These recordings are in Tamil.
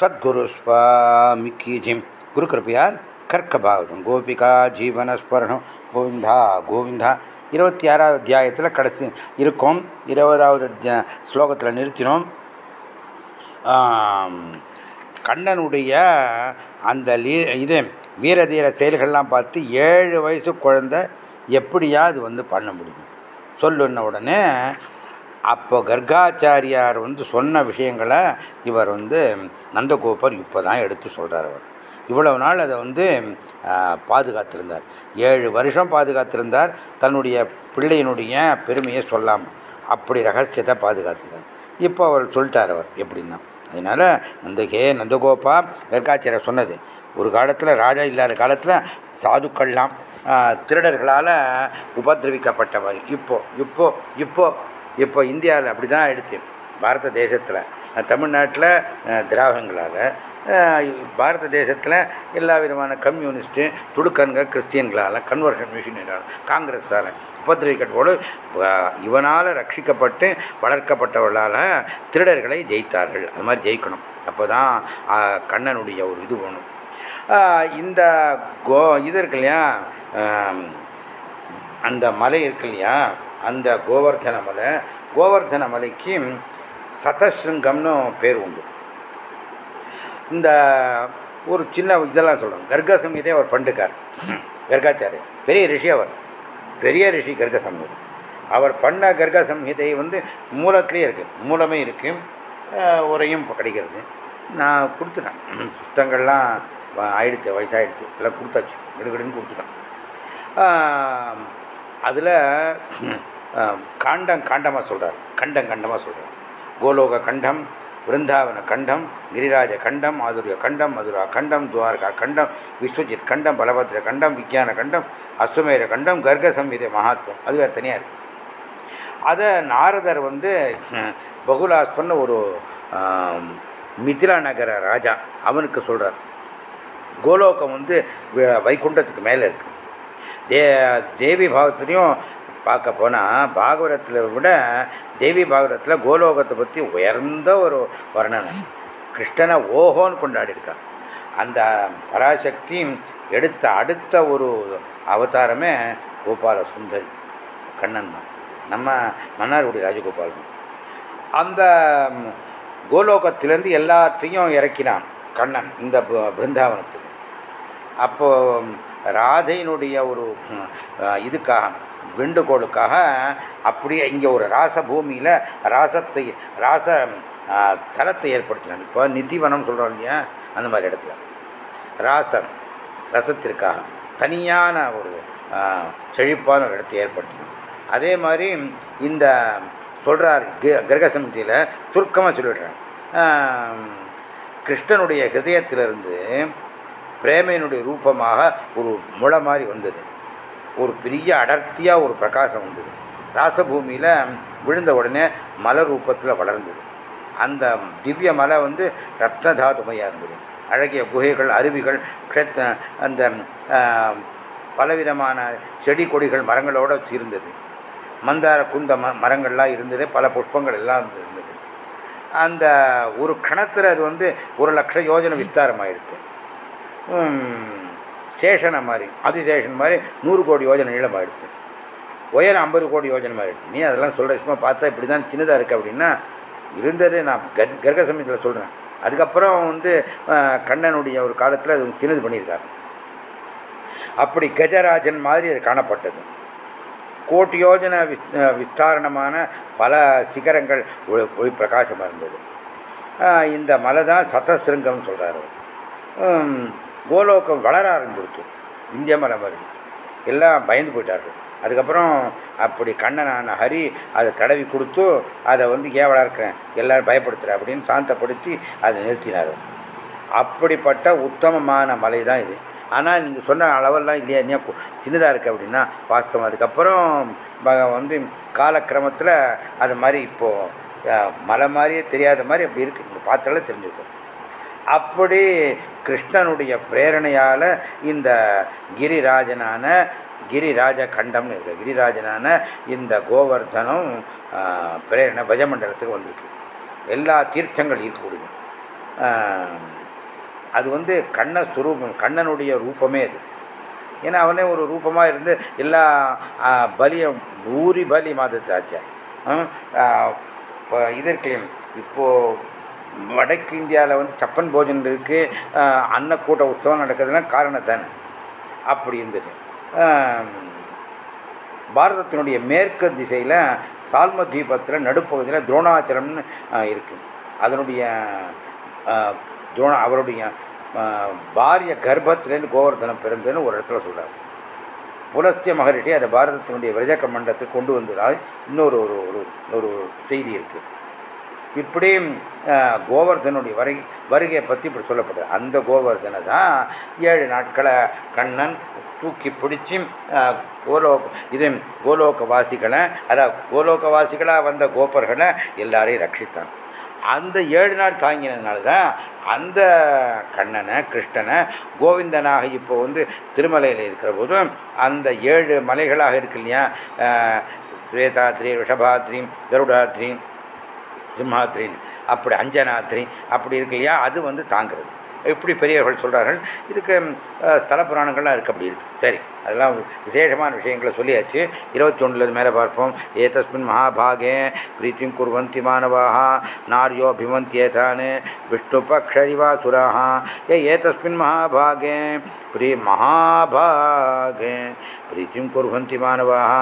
சத்குரு சுவாமிக்கு ஜிம் குரு கிருப்பையார் கர்க்க கோபிகா ஜீவனஸ்மரணம். கோவிந்தா கோவிந்தா. இருபத்தி ஆறாவது அத்தியாயத்தில் கடைசி இருக்கும். இருபதாவது ஸ்லோகத்தில் நிறுத்தினோம். கண்ணனுடைய அந்த லீ இது வீரதீர செயல்கள்லாம் பார்த்து ஏழு வயசு குழந்தை எப்படியா அது வந்து பண்ண முடியும். சொல்லுன்ன உடனே அப்போ கர்காச்சாரியார் வந்து சொன்ன விஷயங்களை இவர் வந்து நந்தகோபர் இப்போ தான் எடுத்து சொல்கிறார் அவர். இவ்வளவு நாள் அதை வந்து பாதுகாத்திருந்தார். ஏழு வருஷம் பாதுகாத்திருந்தார். தன்னுடைய பிள்ளையினுடைய பெருமையை சொல்லாமல் அப்படி ரகசியத்தை பாதுகாத்துட்டார் இப்போ அவர் சொல்லிட்டார் அவர் எப்படின்னா அதனால் நந்தகே நந்தகோபா கர்காச்சாரியர் சொன்னது ஒரு காலத்தில் ராஜா இல்லாத காலத்தில் சாதுக்கள்லாம் திருடர்களால் உபதிரவிக்கப்பட்டவர் இப்போ இப்போ இப்போ இப்போ இந்தியாவில் அப்படி தான் ஆயிடுச்சு. பாரத தேசத்தில் தமிழ்நாட்டில் திராவிடங்களால் பாரத தேசத்தில் எல்லா விதமான கம்யூனிஸ்ட்டு துடுக்கன்க கிறிஸ்டியன்களால் கன்வர்ஷன் மிஷினரால் காங்கிரஸால் உபதிரவிக்கப்பட்டோடு இவனால் ரட்சிக்கப்பட்டு வளர்க்கப்பட்டவர்களால் திருடர்களை ஜெயித்தார்கள். அது மாதிரி ஜெயிக்கணும். அப்போ தான் கண்ணனுடைய ஒரு இது வேணும் இந்த கோ இது இருக்கு இல்லையா? அந்த மலை இருக்கு இல்லையா? அந்த கோவர்தன மலை கோவர்தன மலைக்கு சதசிருங்கம்னு பேர் உண்டு. இந்த ஒரு சின்ன இதெல்லாம் சொல்கிறோம் கர்க அவர் பண்டுக்கார் கர்காச்சாரியர் பெரிய ரிஷி அவர். பெரிய ரிஷி கர்க சங்கீதம் அவர் பண்ண கர்க சம்ஹிதை வந்து மூலத்திலே இருக்குது மூலமே இருக்குது உரையும் கிடைக்கிறது. நான் கொடுத்துட்டேன். புத்தகங்கள்லாம் ஆயிடுச்சு வயசாகிடுச்சு எல்லாம் கொடுத்தாச்சு. விடுகிடுன்னு கொடுத்துட்டேன். அதில் காண்டம் காண்டமாக சொல்கிறார் கண்டம் கண்டமாக சொல்கிறார் கோலோக கண்டம் விருந்தாவன கண்டம் கிரிராஜ கண்டம் மாதுரிய கண்டம் மதுரா கண்டம் துவாரகா கண்டம் விஸ்வஜித் கண்டம் பலபத்ர கண்டம் விஜயான கண்டம் அஸ்வமேர கண்டம் கர்க சம்ஹித மகாத்வம் அதுவே தனியாக இருக்குது அதை நாரதர் வந்து பகுலாஸ்பன்னு ஒரு மிதிலா நகர ராஜா அவனுக்கு சொல்கிறார் கோலோகம் வந்து வைகுண்டத்துக்கு மேலே இருக்கு. தே தேவி பாவத்துலேயும் பார்க்க போனால் பாகவதத்தில் விட தேவி பாகவதத்தில் கோலோகத்தை பற்றி உயர்ந்த ஒரு வர்ணனை. கிருஷ்ணனை ஓஹோன்னு கொண்டாடி இருக்கான் அந்த பராசக்தி எடுத்த அடுத்த ஒரு அவதாரமே கோபால சுந்தரி கண்ணன் தான். நம்ம மன்னார்குடி ராஜகோபால் அந்த கோலோகத்திலேருந்து எல்லாத்தையும் இறக்கினான் கண்ணன் இந்த பிருந்தாவனத்துக்கு அப்போது ராதையினுடைய ஒரு இதுக்காக வேண்டுகோளுக்காக அப்படியே இங்கே ஒரு ராச பூமியில் ராசத்தை ராச தலத்தை ஏற்படுத்தினாங்க இப்போ நிதிவனம் சொல்கிறோம் இல்லையா? அந்த மாதிரி இடத்துல. ராசம் ரசத்திற்காக தனியான ஒரு செழிப்பான ஒரு இடத்தை ஏற்படுத்தினோம் அதே மாதிரி இந்த சொல்கிறார் கிரக சமிதியில் சுருக்கமாக சொல்லிடுறேன் கிருஷ்ணனுடைய ஹிருதயத்திலிருந்து பிரேமையினுடைய ரூபமாக ஒரு முளை மாதிரி வந்தது. ஒரு பெரிய அடர்த்தியாக ஒரு பிரகாசம் வந்தது. ராசபூமியில் விழுந்த உடனே மலை ரூபத்தில் வளர்ந்தது. அந்த திவ்ய மலை வந்து ரத்னதாதுமையாக இருந்தது. அழகிய குகைகள் அருவிகள் அந்த பலவிதமான செடி கொடிகள் மரங்களோடு இருந்தது மந்தார குந்த ம மரங்கள்லாம் இருந்தது. பல புஷ்பங்கள் எல்லாம் இருந்தது. அந்த ஒரு கணத்தில் அது வந்து ஒரு லட்சம் யோஜனை விஸ்தாரம் ஆயிடுச்சு. சேஷனை மாதிரி அதிசேஷன் மாதிரி நூறு கோடி யோஜனை நீளம் ஆயிடுச்சு. உயரம் ஐம்பது கோடி யோஜனை ஆயிடுச்சு. நீ அதெல்லாம் சொல்கிற சும்மா பார்த்தா இப்படி தான் சின்னதாக இருக்குது அப்படின்னா இருந்தது நான் கர் கர்க சமயத்தில் சொல்கிறேன் அதுக்கப்புறம் வந்து கண்ணனுடைய ஒரு காலத்தில் அது சின்னது பண்ணியிருக்காரு. அப்படி கஜராஜன் மாதிரி அது காணப்பட்டது. கோட்டி யோஜன விஸ் விஸ்தாரணமான பல சிகரங்கள் ஒளி பிரகாசமாக இருந்தது. இந்த மலை தான் சத்தசிருங்கம்னு சொல்கிறாரு கோலோகம் வளர ஆரம்பிச்சு இந்திய மலை மாதிரி எல்லாம் பயந்து போயிட்டார்கள். அதுக்கப்புறம் அப்படி கண்ணனான ஹரி அதை தடவி கொடுத்து அதை வந்து ஏன் வளர்க்குறேன் எல்லாரும் பயப்படுத்துகிற அப்படின்னு சாந்தப்படுத்தி அதை நிறுத்தினார் அப்படிப்பட்ட உத்தமமான மலை தான் இது. ஆனால் நீங்கள் சொன்ன அளவெல்லாம் இல்லையா? இன்னும் சின்னதாக இருக்குது அப்படின்னா வாஸ்தவம். அதுக்கப்புறம் வந்து காலக்கிரமத்தில் அது மாதிரி இப்போது மலை மாதிரியே தெரியாத மாதிரி அப்படி இருக்குது நீங்கள் பார்த்தாலே தெரிஞ்சுக்கும் அப்படி கிருஷ்ணனுடைய பிரேரணையால் இந்த கிரிராஜனான கிரிராஜ கண்டம்னு இருக்கு. கிரிராஜனான இந்த கோவர்தனம் பிரேரணை பஜமண்டலத்துக்கு வந்திருக்கு. எல்லா தீர்த்தங்கள் இருக்கக்கூடிய அது வந்து கண்ண சுரூபம் கண்ணனுடைய ரூபமே அது. ஏன்னா அவனே ஒரு ரூபமாக இருந்து எல்லா பலியும் ஊரி பலி மாதத்தாச்சு இப்போ இப்போது வடக்கு இந்தியாவில் வந்து சப்பன் போஜன் இருக்குது அன்னக்கூட்ட உற்சவம் நடக்குதுன்னா காரணம் தானே அப்படி இருந்தது. பாரதத்தினுடைய மேற்கு திசையில் சால்ம தீபத்தில் நடுப்பகுதியில் துரோணாச்சலம்னு இருக்குது அதனுடைய துரோண அவருடைய பாரிய கர்ப்பத்திலேருந்து கோவர்தனம் பிறந்ததுன்னு ஒரு இடத்துல சொல்கிறார் புலஸ்திய மகரிஷி அதை பாரதத்தினுடைய விரஜக மண்டலத்துக்கு கொண்டு வந்ததால் இன்னொரு ஒரு ஒரு ஒரு செய்தி இருக்குது இப்படி கோவர்தனுடைய வருகை வருகையை பற்றி இப்படி சொல்லப்படுது. அந்த கோவர்தனை தான் ஏழு நாட்களை கண்ணன் தூக்கி பிடிச்சி கோலோ இது கோலோகவாசிகளை அதாவது கோலோகவாசிகளாக வந்த கோபர்களை எல்லாரையும் ரட்சித்தான். அந்த ஏழு நாள் தாங்கினதுனால தான் அந்த கண்ணனை கிருஷ்ணனை கோவிந்தனாக இப்போ வந்து திருமலையில் இருக்கிற போதும் அந்த ஏழு மலைகளாக இருக்கு இல்லையா? ஸ்வேதாத்ரி ரிஷபாத்ரி கருடாத்ரி சிம்ஹாத்ரின்னு அப்படி அஞ்சனாத்திரி அப்படி இருக்கு இல்லையா? அது வந்து தாங்கிறது. எப்படி பெரியவர்கள் சொல்கிறார்கள் இதுக்கு ஸ்தல புராணங்கள்லாம் இருக்குது அப்படி இருக்குது சரி அதெல்லாம் விசேஷமான விஷயங்களை சொல்லியாச்சு. இருபத்தி ஒன்றுல மேலே பார்ப்போம். ஏதஸ்மின் மகாபாகே பிரீத்திம் குர்வந்தி மாணவாக நாரியோ பிமந்தியேதான் விஷ்ணு பக்ஷரிவா சுராக ஏ ஏதஸ்மின் மகாபாகே பிரி மகாபாகே பிரீத்திம் குர்வந்தி மாணவாக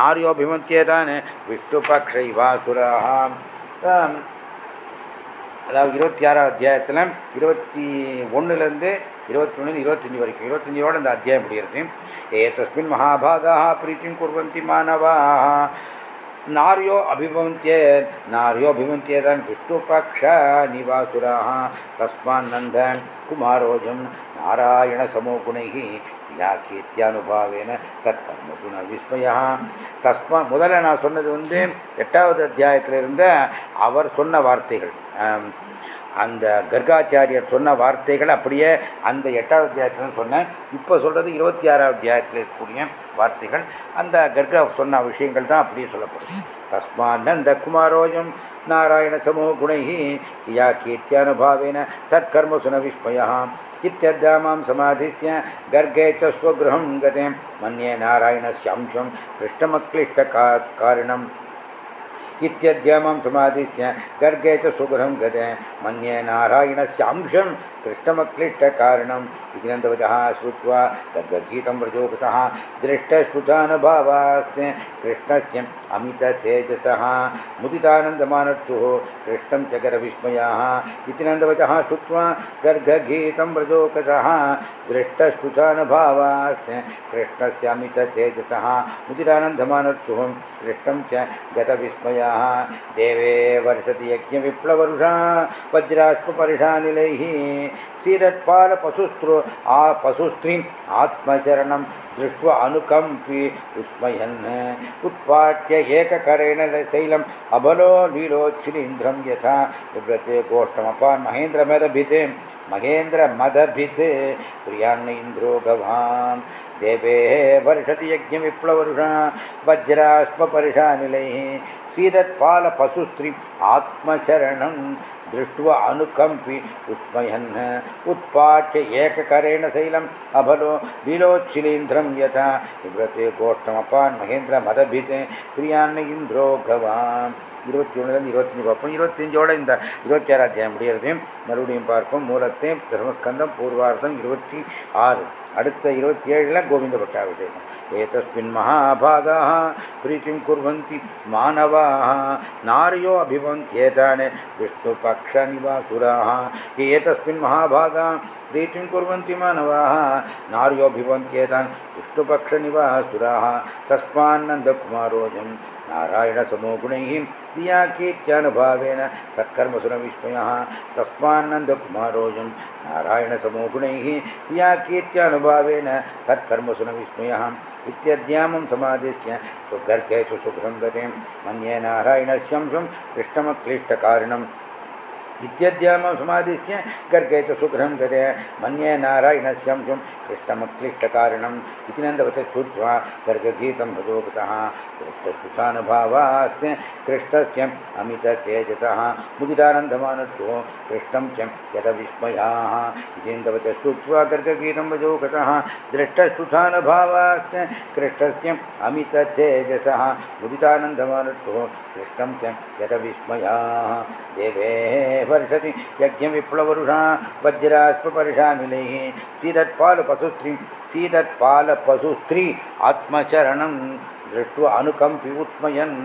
நாரியோ பிமந்தியேதான் விஷ்ணு பக்ஷரிவா சுராக அதாவது இருபத்தி ஆறாவது அத்தியாயத்தில் இருபத்தி ஒன்றுலேருந்து இருபத்தி ஒன்று இருபத்தஞ்சி வரைக்கும் இருபத்தஞ்சியோட இந்த அத்தியாயம் முடிகிறது ஏதஸ்மின் மகாபாகா பிரீத்திம் குர்வந்தி மாணவாக நாரியோ அபிபவந்தியே நாரியோ அபிபவந்தியே தான் விஷ்ணுபக்ஷ நிவாசுராக தஸ்மான் நந்த குமாரோஜம் நாராயண சமோ குணைகி யா கீர்த்தியானுபாவேன தற்கர்மசு ந விஸ்மயா. தஸ்மா முதல்ல நான் சொன்னது வந்து எட்டாவது அத்தியாயத்தில் இருந்த அவர் சொன்ன வார்த்தைகள். அந்த கர்காச்சாரியர் சொன்ன வார்த்தைகள் அப்படியே அந்த எட்டாவது அத்தியாயத்தில் சொன்னேன். இப்போ சொல்கிறது இருபத்தி ஆறாவது அத்தியாயத்தில் இருக்கக்கூடிய வார்த்தைகள். அந்த கர்கா சொன்ன விஷயங்கள் தான் அப்படியே சொல்லப்படும். தஸ்மானந்த குமாரோஜம் நாராயண சமூக குணை யா கீர்த்தியானுபாவேன தற்கர்மசு விஸ்மயம் इत्यद्या माँ समाधित्य गर्गे च स्वगृहं गते। मन्ये नारायणस्यांशं पृष्ठमक्लिष्टकारिणम् इत्यद्या माँ समाधित्य गर्गे च स्वगृहं गते। मन्ये नारायणस्यांशं कृष्णमक्लिष्टकारणम् इति नन्दवचः श्रुत्वा तद्गीतं व्रजोगतः दृष्टश्रुतानुभावास्ते कृष्णस्य अमिततेजसः मुदितानन्दमानर्तुः कृष्णं च गरविस्मयाः इति नन्दवचः श्रुत्वा गर्गगीतं व्रजोगतः दृष्टश्रुतानुभावास्ते कृष्णस्य अमिततेजसः मुदितानन्दमानर्तुः कृष्णं च गतविस्मयाः देवे वर्षति यज्ञविप्लवरुषा वज्राश्मपरिषानिलैः क्षीरत्पालपशुस्त्रो आ पशुस्त्रीम् आत्मचरणं दृष्ट्वा अनुकम्पि विस्मयन् उत्पाट्य एककरेण शैलम् अबलो लीलोच्छिलीन्द्रं यथा विव्रते गोष्ठमपान् महेन्द्रमदभिते महेन्द्रमदभिते प्रियान्न इन्द्रो गवाम् देवेः वर्षति यज्ञविप्लवरुषा वज्रास्मपरिषानिलैः सीदत्पालपशुस्त्रीम् आत्मचरणं दृष्ट्वा अनुकम्पि विस्मयन् उत्पाट्य एककरेण शैलम् अबलो लीलोच्छिलीन्द्रं यथा विव्रते गोष्ठमपान् महेन्द्रमदभिते प्रियान्न इन्द्रो गवाम् இருபத்தி ஒன்றுலேருந்து இருபத்தஞ்சி பார்ப்போம் இருபத்தஞ்சோட இந்த இருபத்தி ஆறு அத்தியாயம் முடிகிறது மறுபடியும் பார்ப்போம் மூலத்தை தர்மஸ்கந்தம் பூர்வார்த்தம் இருபத்தி ஆறு அடுத்த இருபத்தி ஏழில் கோவிந்த பட்டாபிஷேகம் एतस्मिन् महाभागाः प्रीतिं कुर्वन्ति मानवाः। नार्यो अभिभवन्त्येतान् विष्णुपक्षनिवासुराः। एतस्मिन् महाभागाः प्रीतिं कुर्वन्ति मानवाः। नार्यो अभिभवन्त्येतान् विष्णुपक्षनिवासुराः। तस्मान्नन्दकुमारोजं नारायणसमो गुणैः नियाकीत्यानुभावेन तत्कर्मसुरविस्मयः तस्मान्नन्दकुमारोऽयं नारायणसमो गुणैः नियाकीत्यानुभावेन तत्कर्मसुरविस्मयः इत्यध्यामं समादिश्य सुगर्गेषु सुभृङ्गतिं मन्ये नारायणस्यंशं कृष्णमक्लिष्टकारिणम् इत्यद्यामं समादिश्य गर्गे च सुगृहं गते मन्ये नारायणस्यंशुं कृष्णमक्लिष्टकारिणम् इति नन्दवते श्रुत्वा गर्गगीतं भजोगतः कृष्णसुखानुभावास्ते कृष्णस्य अमिततेजसः। मुदितानन्दमानत्यो कृष्णं च यदविस्मयाः। इति नन्दवते श्रुत्वा गर्गगीतं भजोगतः दृष्टसुखानुभावास्ते कृष्णस्य अमिततेजसः। मुदितानन्दमानत्यो कृष्णं च यदविस्मयाः। देवे वर्षति यज्ञविप्लवरुषा वज्रास्पपर्षानिलैः सीदत्पालपशुस्त्री सीदत्पालपशुस्त्री आत्मचरणं दृष्ट्वा अनुकम्पि उत्मयन्।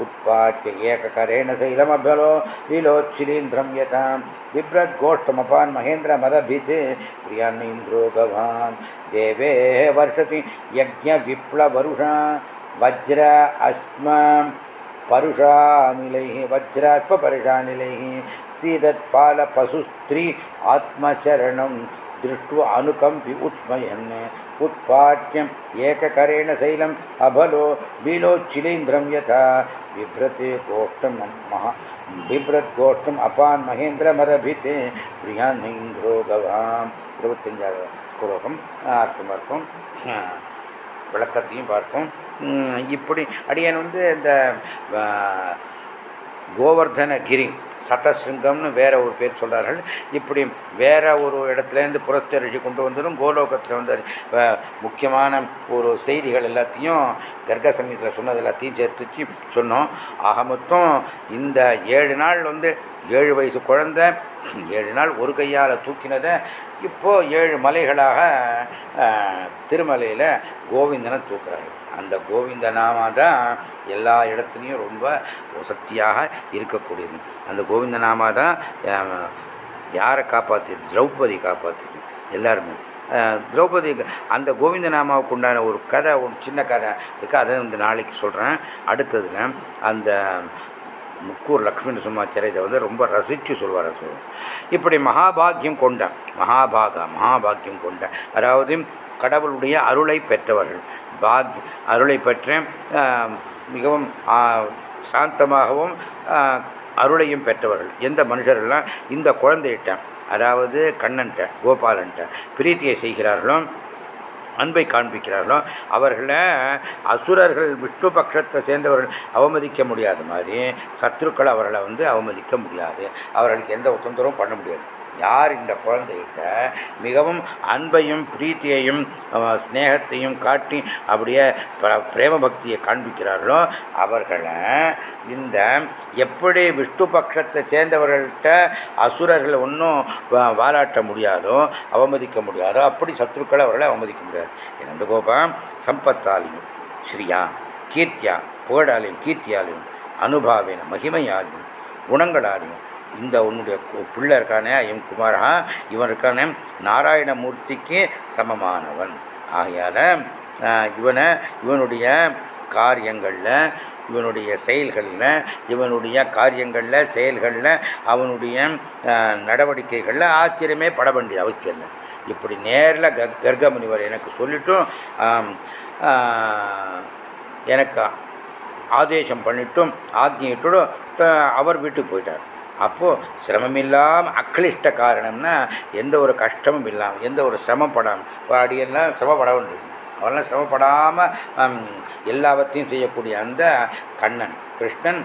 उत्पाट्य एककरेण शैलमभ्यलो लीलोच्छिलीन्द्रं यथां। बिभ्रद्गोष्ठमपान् महेन्द्रमदभिते प्रियान्नीन्द्रो गवान्। देवे वर्षति यज्ञविप्लवरुषा वज्र अस्म परुषानिलैः वज्रात्मपरुषानिलैः सीदत्पालपशुस्त्री आत्मचरणं दृष्ट्वा अनुकम्पि उत्मयन् उत्पाट्यम् एककरेण शैलम् अबलो लीलोच्छिलीन्द्रं यथा बिभ्रते गोष्ठं महा बिभ्रद्गोष्ठम् अपान् महेन्द्रमरभिते பிரியாந்தோ கவாம் இருபத்தஞ்சாவது ஸ்லோகம் அர்த்தம் பார்ப்போம் விளக்கத்தையும் பார்ப்போம் இப்படி அடியன் வந்து இந்த கோவர்தனகிரி சதசிருங்கம்னு வேற ஒரு பேர் சொல்கிறார்கள் இப்படி வேற ஒரு இடத்துலேருந்து புறத்தறிஞ்சு கொண்டு வந்ததும் கோலோகத்தில் வந்து முக்கியமான ஒரு செய்திகள் எல்லாத்தையும் கர்க்க சமயத்தில் சொன்னது எல்லாத்தையும் சேர்த்துச்சு சொன்னோம். ஆக மொத்தம் இந்த ஏழு நாள் வந்து ஏழு வயசு குழந்தை ஏழு நாள் ஒரு கையால் தூக்கினதை இப்போ ஏழு மலைகளாக திருமலையில் கோவிந்தனை தூக்குறாரு. அந்த கோவிந்த நாமா தான் எல்லா இடத்துலையும் ரொம்ப வசத்தியாக இருக்கக்கூடியது. அந்த கோவிந்த நாமா தான் யாரை காப்பாற்றியது திரௌபதி காப்பாற்றியது எல்லாருமே. திரௌபதி அந்த கோவிந்த நாமாவுக்கு உண்டான ஒரு கதை ஒரு சின்ன கதை இருக்குது அதை இந்த நாளைக்கு சொல்கிறேன் அடுத்ததில் அந்த முக்கூர் லக்ஷ்மி நரசிம்மாச்சாரிய இதை வந்து ரொம்ப ரசித்து சொல்வார் சொல்லுவோம் இப்படி மகாபாகியம் கொண்ட மகாபாகா மகாபாகியம் கொண்ட அதாவது கடவுளுடைய அருளை பெற்றவர்கள் பாக் அருளை பெற்ற மிகவும் சாந்தமாகவும் அருளையும் பெற்றவர்கள். எந்த மனுஷர்கள்லாம் இந்த குழந்தைகிட்ட அதாவது கண்ணன்ட்ட கோபாலன்ட்ட பிரீத்தியை செய்கிறார்களோ அன்பை காண்பிக்கிறார்களோ அவர்களை அசுரர்கள் விஷ்ணு பட்சத்தை சேர்ந்தவர்கள் அவமதிக்க முடியாத மாதிரி சத்ருக்கள் அவர்களை வந்து அவமதிக்க முடியாது. அவர்களுக்கு எந்த தொந்தரவும் பண்ண முடியாது. யார் இந்த குழந்தைகிட்ட மிகவும் அன்பையும் பிரீத்தியையும் ஸ்னேகத்தையும் காட்டி அப்படியே பிரேம பக்தியை காண்பிக்கிறார்களோ அவர்களை இந்த எப்படி விஷ்ணு பட்சத்தை சேர்ந்தவர்கள்ட்ட அசுரர்களை ஒன்றும் வாலாட்ட முடியாதோ அவமதிக்க முடியாதோ அப்படி சத்ருக்களை அவர்களை அவமதிக்க முடியாது. நந்தகோபம் சம்பத்தாலையும் ஸ்ரீயா கீர்த்தியா புகழாலையும் கீர்த்தியாலையும் அனுபாவின மகிமையாலையும் குணங்களாலையும் இந்த உன்னுடைய பிள்ளை இருக்கானே எம் குமாரா இவன் இருக்கானே நாராயணமூர்த்திக்கு சமமானவன். ஆகையால் இவனை இவனுடைய காரியங்களில் இவனுடைய செயல்களில் இவனுடைய காரியங்களில் செயல்களில் அவனுடைய நடவடிக்கைகளில் ஆச்சரியமே பட வேண்டிய அவசியம் இல்லை. இப்படி நேரில் க கர்க முனிவர் எனக்கு சொல்லிட்டும் எனக்கு ஆதேசம் பண்ணிட்டும் ஆக்ஞிட்டும் அவர் வீட்டுக்கு போயிட்டார். அப்போது சிரமம் இல்லாமல் அக்லிஷ்ட காரணம்னா எந்த ஒரு கஷ்டமும் இல்லாமல் எந்த ஒரு சிரமப்படாமல் அடியெல்லாம் சிரமப்பட வேண்டியது அவெல்லாம் சிரமப்படாமல் எல்லாவற்றையும் செய்யக்கூடிய அந்த கண்ணன் கிருஷ்ணன்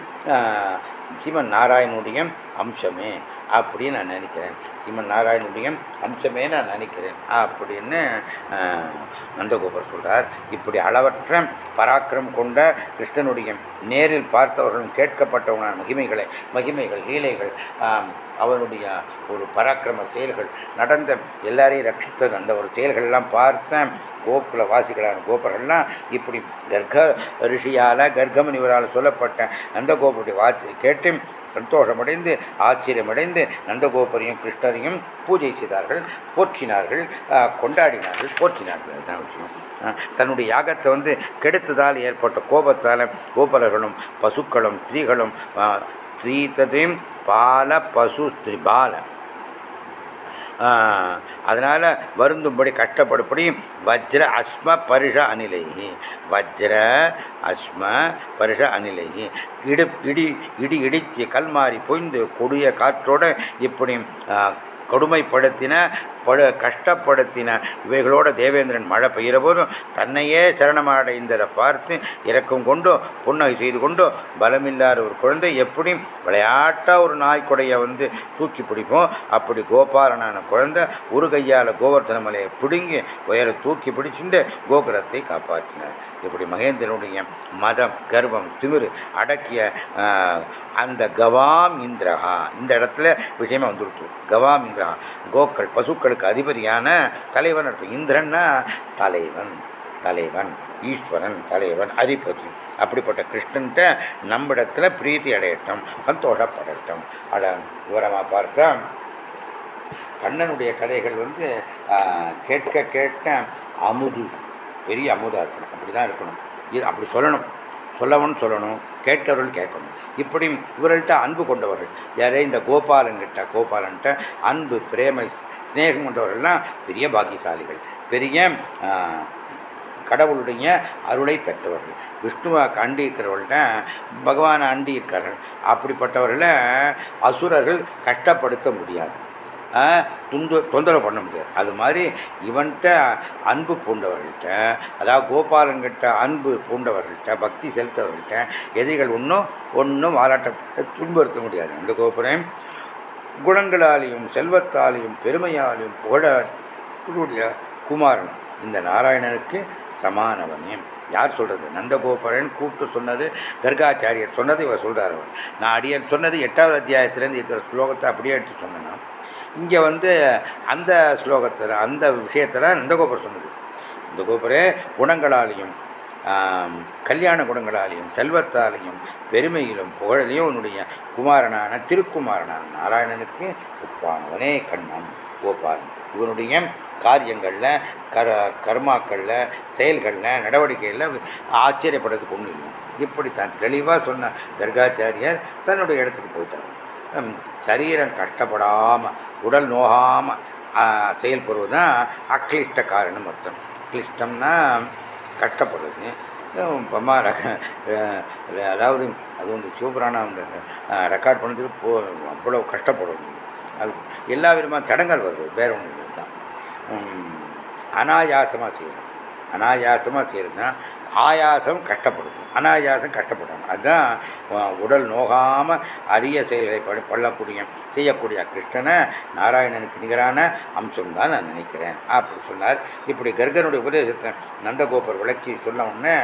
சிவன் நாராயணுடைய அம்சமே அப்படின்னு நான் நினைக்கிறேன். சிவன் நாராயணுடைய அம்சமே நான் நினைக்கிறேன். அப்படின்னு நந்தகோபர் சொல்கிறார் இப்படி அளவற்ற பராக்கிரம் கொண்ட கிருஷ்ணனுடைய நேரில் பார்த்தவர்களும் கேட்கப்பட்டவனான மகிமைகளை மகிமைகள் லீலைகள் அவனுடைய ஒரு பராக்கிரம செயல்கள் நடந்த எல்லாரையும் ரட்சித்தது. அந்த ஒரு செயல்கள் எல்லாம் கோகுல வாசிகளான கோபர்கள்லாம் இப்படி கர்க்க ரிஷியால கர்க்கமுனிவரால் சொல்லப்பட்ட நந்தகோபுடைய வாசி கேட்டு சந்தோஷமடைந்து ஆச்சரியமடைந்து நந்தகோபரையும் கிருஷ்ணரையும் பூஜை செய்தார்கள் போற்றினார்கள் கொண்டாடினார்கள் போற்றினார்கள். அதுதான் விஷயம். தன்னுடைய யாகத்தை வந்து கெடுத்ததால் ஏற்பட்ட கோபத்தால் கோபலர்களும் பசுக்களும் ஸ்திரீகளும் ஸ்திரீததையும் பால பசு ஸ்திரீ பால அதனால் வருந்தும்படி கஷ்டப்படும்படி வஜ்ர அஸ்ம பரிஷ அனிலை வஜ்ர அஸ்ம பரிஷ அனிலை இடு இடி இடி இடித்து கல்மாறி பொய்ந்து கொடிய காற்றோடு இப்படி கொடுமைப்படுத்தின படு கஷ்டப்படுத்தின. இவைகளோட தேவேந்திரன் மழை பெய்கிற போதும் தன்னையே சரணமடைந்ததை பார்த்து இறக்கம் கொண்டும் புன்னகை செய்து கொண்டும் பலமில்லாத ஒரு குழந்தை எப்படி விளையாட்டாக ஒரு நாய்க்குடைய வந்து தூக்கி பிடிப்போம். அப்படி கோபாலனான குழந்தை ஒரு கையால் கோவர்த்தன மலையை பிடுங்கி உயர தூக்கி பிடிச்சுட்டு கோகுலத்தை காப்பாற்றினார். இப்படி மகேந்திரனுடைய மதம் கர்வம் திமிரு அடக்கிய அந்த கவாம் இந்திரஹா. இந்த இடத்துல விஷயமா வந்துருச்சு. கவாம் இந்திரஹா. கோக்கள் பசுக்களுக்கு அதிபதியான தலைவன் அர்த்தம் இந்திரன்னா தலைவன் தலைவன் ஈஸ்வரன் தலைவன் அதிபதி. அப்படிப்பட்ட கிருஷ்ணன்ட்ட நம்மிடத்துல பிரீத்தி அடையட்டும் சந்தோஷப்படட்டும். அட விவரமாக பார்த்தா கண்ணனுடைய கதைகள் வந்து கேட்க கேட்க அமுது பெரிய அமுதாக இருக்கணும் அப்படி தான் இருக்கணும். இது அப்படி சொல்லணும். சொல்லவன் சொல்லணும். கேட்கிறவர்கள் கேட்கணும். இப்படி இவர்கள்ட்ட அன்பு கொண்டவர்கள். யாரே இந்த கோபாலன்கிட்ட கோபாலன்ட்ட அன்பு பிரேம ஸ்நேகம் கொண்டவர்கள்லாம் பெரிய பாக்கியசாலிகள். பெரிய கடவுளுடைய அருளை பெற்றவர்கள். விஷ்ணுவை அண்டி இருக்கிறவர்கள்ட்ட பகவானை அண்டி இருக்கார்கள் அப்படிப்பட்டவர்களை அசுரர்கள் கஷ்டப்படுத்த முடியாது. துண்டு தொந்தரவு பண்ண முடியாது. அது மாதிரி இவன்கிட்ட அன்பு பூண்டவர்கள்ட்ட அதாவது கோபாலன்கிட்ட அன்பு பூண்டவர்கள்ட்ட பக்தி செலுத்தவர்கள்ட்ட எதிரிகள் ஒன்றும் ஒன்றும் வாலாட்ட துன்புறுத்த முடியாது. அந்த கோபுரம் குணங்களாலையும் செல்வத்தாலையும் பெருமையாலையும் புகழக்கூடிய குமாரன் இந்த நாராயணனுக்கு சமானவனே. யார் சொல்றது? நந்தகோபுரன் கூப்பிட்டு சொன்னது கர்காச்சாரியர் சொன்னது இவர் அவர். நான் அடியன் சொன்னது எட்டாவது அத்தியாயத்திலேருந்து இருக்கிற ஸ்லோகத்தை அப்படியே எடுத்து சொன்னேன்னா இங்கே வந்து அந்த ஸ்லோகத்தில் அந்த விஷயத்தில் நந்தகோபுரம் சொன்னது. இந்த கோபுரே குணங்களாலையும் கல்யாண குணங்களாலையும் செல்வத்தாலையும் பெருமையிலும் புகழிலையும் உன்னுடைய குமாரனான திருக்குமாரனான நாராயணனுக்கு ஒப்பானவனே கண்ணன் கோபாலன். இவனுடைய காரியங்களில் கர கர்மாக்களில் செயல்களில் நடவடிக்கைகளில் ஆச்சரியப்படுறதுக்கு ஒன்றும் இல்லை. இப்படி தான் தெளிவாக சொன்ன கர்காச்சாரியர் தன்னுடைய இடத்துக்கு போயிட்டார். சரீரம் கஷ்டப்படாமல் உடல் நோகாமல் செயல்படுவது தான் அக்லிஷ்ட காரணம் அர்த்தம். கிளிஷ்டம்னா கஷ்டப்படுறது அம்மா அதாவது அது வந்து சிவபுராணம் அந்த ரெக்கார்ட் பண்ணதுக்கு போ அவ்வளோ கஷ்டப்படும். அது எல்லா விதமான தடங்கள் வருது வேற ஒன்று தான் அனாயாசமாக செய்யணும். அனாயாசமாக செய்யறதுனா ஆயாசம் கஷ்டப்படும். அனாயாசம் கஷ்டப்படணும் அதுதான் உடல் நோகாமல் அரிய செயல்களை படி பண்ணக்கூடிய செய்யக்கூடிய கிருஷ்ணனை நாராயணனுக்கு நிகரான அம்சம் தான் நான் நினைக்கிறேன். அப்படி சொன்னார். இப்படி கர்கனுடைய உபதேசத்தை நந்தகோபர் விளக்கி சொன்ன உடனே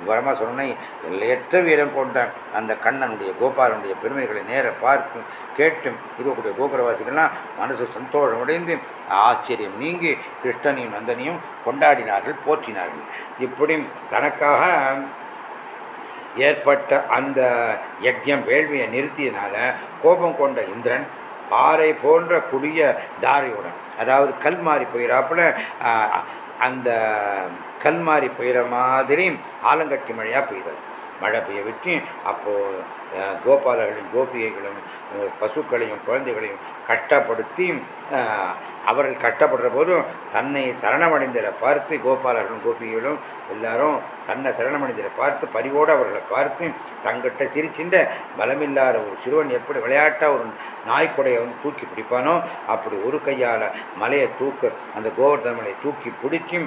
விவரமாக எல்லையற்ற வீரம் கொண்ட அந்த கண்ணனுடைய கோபாலனுடைய பெருமைகளை நேர பார்த்து கேட்டு இருக்கக்கூடிய கோபுரவாசிகள்லாம் மனசு சந்தோஷம் அடைந்து ஆச்சரியம் நீங்கி கிருஷ்ணனையும் நந்தனையும் கொண்டாடினார்கள் போற்றினார்கள். இப்படி தனக்கு அதற்காக ஏற்பட்ட அந்த யஜ்யம் வேள்வியை நிறுத்தியனால கோபம் கொண்ட இந்திரன் பாறை போன்ற குடிய தாரியுடன் அதாவது கல் மாறி போயிடாப்புல அந்த கல் மாறி போயிற மாதிரி ஆலங்கட்டி மழையாக பெய்தது. மழை பெய்ய விட்டு அப்போது கோபாலர்களும் கோபிகைகளும் பசுக்களையும் குழந்தைகளையும் கஷ்டப்படுத்தி அவர்கள் கட்டப்படுற போதும் தன்னை சரணமடைந்ததை பார்த்து கோபாலர்களும் கோபிகளும் எல்லாரும் தன்னை சரணமடைந்ததை பார்த்து பரிவோடு அவர்களை பார்த்து தங்கிட்ட சிரிச்சின்ற பலமில்லாத ஒரு சிறுவன் எப்படி விளையாட்டாக ஒரு நாய்க்குடையை வந்து தூக்கி பிடிப்பானோ அப்படி ஒரு கையால் மலையை தூக்க அந்த கோவர்தன மலையை தூக்கி பிடிச்சி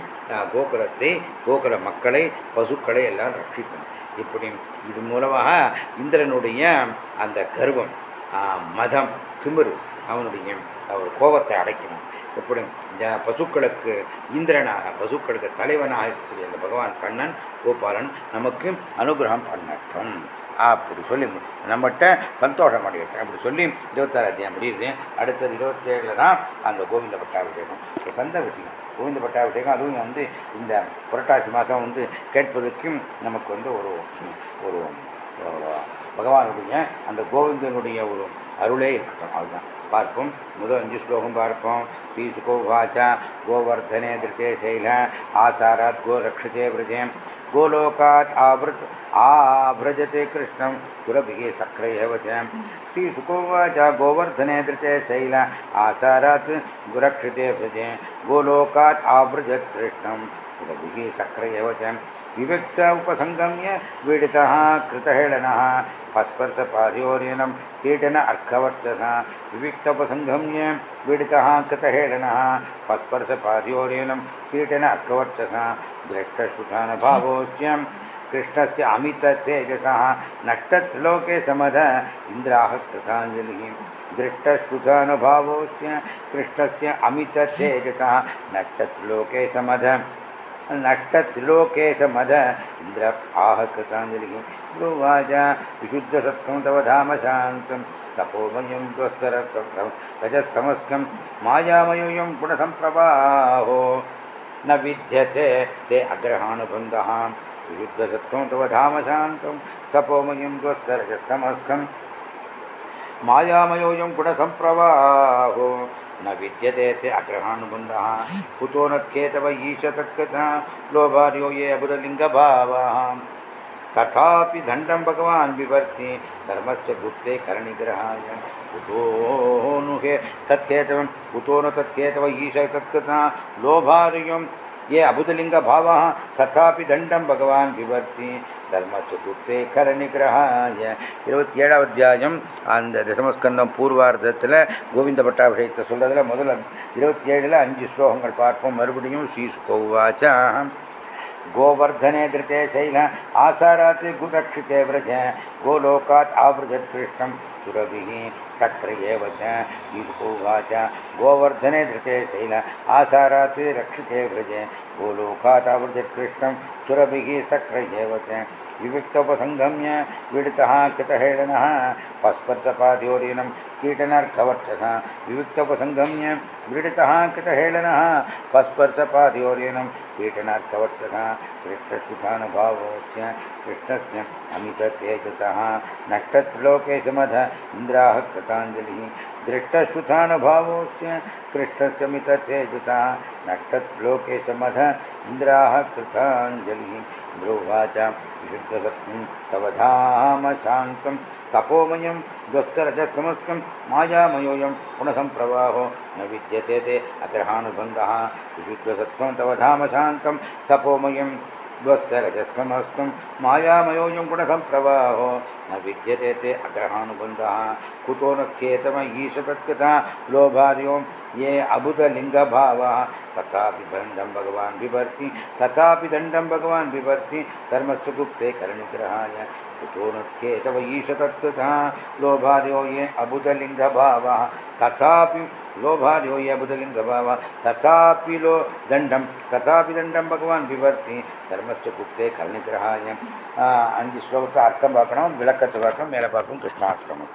கோகுலத்தை கோகுல மக்களை பசுக்களை எல்லாம் ரட்சிக்கணும் இப்படி இது மூலமாக இந்திரனுடைய அந்த கர்வம் மதம் திமிரு அவனுடைய அவர் கோபத்தை அடைக்கணும். எப்படி? இந்த பசுக்களுக்கு இந்திரனாக பசுக்களுக்கு தலைவனாக இருக்கக்கூடிய அந்த பகவான் கண்ணன் கோபாலன் நமக்கு அனுகிரகம் பண்ணட்டும். அப்படி சொல்லி நம்மகிட்ட சந்தோஷம் அடையட்டும். அப்படி சொல்லி இருபத்தாறு அத்தியாயம் முடியுது. அடுத்தது இருபத்தேழில் தான் அந்த கோவிந்த பட்டாபிஷேகம். சந்த விஷயம் கோவிந்த பட்டாபிஷேகம் அதுவும் வந்து இந்த புரட்டாசி மாதம் வந்து கேட்பதற்கும் நமக்கு வந்து ஒரு ஒரு பகவானுடைய அந்த கோவிந்தனுடைய ஒரு அருளே இருக்கட்டும் அதுதான் பார்ப்போம் முதல் அஞ்சு ஸ்லோகம் பார்ப்போம் श्रीसुकोवाच गोवर्धने धृते शैल आचारात् गोरक्षते व्रजे गोलोकात् आवृत आभ्रजते कृष्णं सुरभिः सक्रियव च श्रीसुकोवाच गोवर्धने धृते शैल आचारात् गुरक्षते व्रजे गोलोकात् आवृजत् कृष्णं सुरभिः सक्रियव च विविक्त उपसङ्गम्य वीडितः कृतहेळनः स्पर्शपार्योर्यनं कीटन अर्कवर्चसा विविक्तोपसङ्गम्य वीडितः कृतहेळनः स्पर्शपार्योर्यनं कीटन अर्कवर्चसा द्रष्टश्रुतानुभावोच्यं कृष्णस्य अमिततेजसः, नष्टत्लोके समध इन्द्राः कृताञ्जलिः दृष्टश्रुतानुभावोस्य कृष्णस्य अमिततेजसः, नष्टत्लोके समध नष्टत्रिलोके स मद इन्द्र आह कृताञ्जलिः। ब्रुवाच विशुद्धसत्त्वं तव धाम शान्तं। तपोमयं त्वस्तरत्वं रजस्तमस्कं मायामयोऽयं गुणसम्प्रवाहो। न विद्यते ते अग्रहानुबन्धः विशुद्धसत्त्वं तव धाम शान्तं। तपोमयं त्वस्तरजस्तमस्कं मायामयोऽयं गुणसम्प्रवाहो। न विद्यते ते अग्रहानुबन्धः कुतो न ईश तत्कथा। लोभार्यो ये अबुधलिङ्गभावः तथापि दण्डं भगवान् विवर्ति धर्मस्य गुप्ते करणिग्रहाय कुतो नु तत्खेतवं कुतो न तत्खेतव ईश तत्कथा लोभार्यं ये अबुधलिङ्गभावः तथापि दण्डं भगवान् विवर्ति தர்மச்சுகுப்தே கர நிகிரகாய இருபத்தி ஏழாவது அத்தியாயம் அந்த தசமஸ்கந்தம் பூர்வார்த்தத்தில் கோவிந்த பட்டாபிஷேகத்தை சொல்றதுல முதல்ல இருபத்தி ஏழில் அஞ்சு ஸ்லோகங்கள் பார்ப்போம் மறுபடியும் ஸ்ரீ சுகோவாச்சா गोवर्धने धृते शैल आसारात् गुरक्षिते व्रज गोलोकात् आवृजत् कृष्णं सुरभिः च उवाच, गोवर्धने धृते शैल आसारात् रक्षिते व्रज गोलोकात् आवृजत् कृष्णं सुरभिः सक्रियेव च विविक्तोपसङ्गम्य विडितः कृतहेळनः पस्पर्शपाद्योरिनं कीटनर्कवर्चसा विविक्तोपसङ्गम्य विडितः पस्पर्शपाद्योरिनं कीटनर्कवर्चसा कृष्णसुखानुभावोस्य कृष्णस्य अमिततेजसः। नष्टत्रिलोके समध इन्द्राः कृताञ्जलिः से कृष्णस्य मिततेजसः नष्टत्रिलोके समध इन्द्राः कृताञ्जलिः ब्रोवाच विशुद्धसत्म तव धाम शान्तं तपोमयं मयाम मायामयोऽयं गुणसम्प्रवाहो न विद्यते ते अग्रहानुबन्धः। विशुद्धसत्त्वं तव धाम शान्तं तपोमयं द्वस्तरजसमस्तं मायामयोऽयं गुणसम्प्रवाहो न विद्यते ते अग्रहानुबन्धः कुतो न ख्येतम ईश तत्कथा लोभार्यो ये अबुधलिङ्गभावः तथापि दण्डं भगवान् बिभर्ति तथापि दण्डं भगवान् बिभर्ति धर्मस्य गुप्ते करनिग्रहाय कुतो न ख्येतव ईश तत्कथा लोभार्यो ये अबुधलिङ्गभावः तथापि लोभार्यो ये अबुधलिङ्गभावः तथापि लो दण्डं तथापि दण्डं भगवान् बिभर्ति தர்மஸ்ய குப்தே கருணிகிரகாயம் அஞ்சு ஸ்லோகத்தை அர்த்தம் பார்க்கணும் விளக்கத்தை பார்க்கணும் மேலே பார்க்கணும் கிருஷ்ணாஷ்டமம்